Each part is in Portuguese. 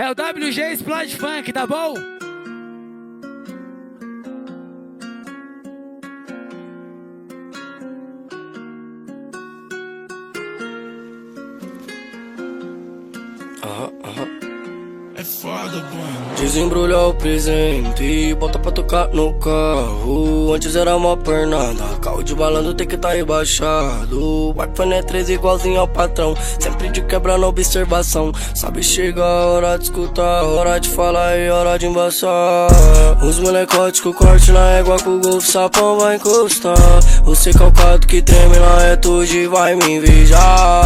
É o WG Splash Funk, tá bom? Desembrulhar o presente e bota pra tocar no carro. Antes era uma pernada, carro de balando tem que tá rebaixado. O iPhone é 13 igualzinho ao patrão, sempre de quebra na observação. Sabe, chega a hora de escutar, hora de falar e hora de embaçar. Os molecotes com corte na égua com o golfe sapão vai encostar. Você calcado que treme na etude vai me invejar.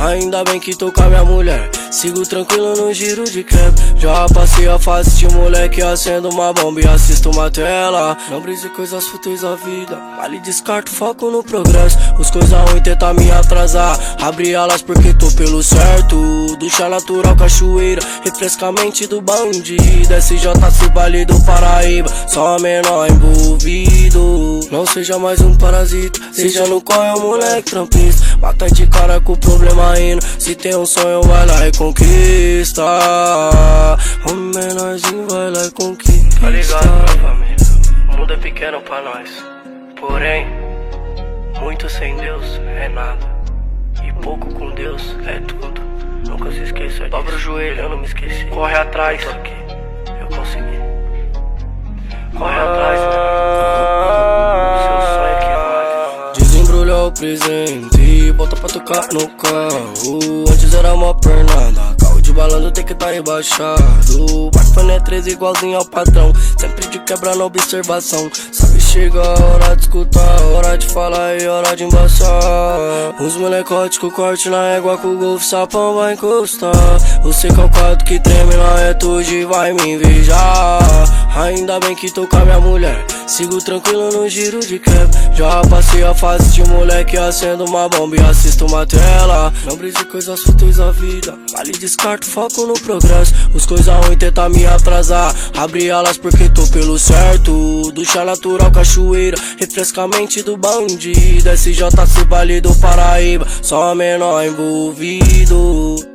Ainda bem que tô com a minha mulher. Sigo tranquilo no giro de cap. Já passei a fase de moleque acendo uma bomba e assisto uma tela. Não brise coisas fúteis da vida. Vale descarto, foco no progresso. Os coisas ruins tentam me atrasar. Abri alas porque tô pelo certo. Ducha natural, cachoeira. Refrescamente do bandido. SJC Vale do Paraíba. Só menor envolvido. Não seja mais um parasita. Seja no qual é um moleque trampista. Bata de cara com o problema indo. Se tem um sonho, vai lá e conquista. O menorzinho vai lá e conquista. Tá ligado, minha família? O mundo é pequeno pra nós. Porém, muito sem Deus é nada. E pouco com Deus é tudo. Nunca se esqueça disso. Dobra o joelho, eu não me esqueci. Corre atrás, eu tô aqui. Eu consegui. Corre atrás, né? Seu sonho é que vale. Desembrulhar o presente e bota pra tocar no carro. Antes era uma pernada, balando tem que tá rebaixado. O é 13 igualzinho ao patrão, sempre de quebra na observação. Sabe, chega a hora de escutar, hora de falar e hora de embaçar. Os molecotes com corte na égua com o golfe sapão vai encostar. Você calcado que treme na etude vai me invejar. Ainda bem que tô com a minha mulher. Sigo tranquilo no giro de cap. Já passei a fase de moleque acendo uma bomba e assisto uma tela. Não brise coisas fúteis da vida. Vale descarto, foco no progresso. Os coisas ruins tentam me atrasar. Abri alas porque tô pelo certo. Ducha natural, cachoeira. Refrescamente do bandido. SJC Vale do Paraíba. Só menor envolvido.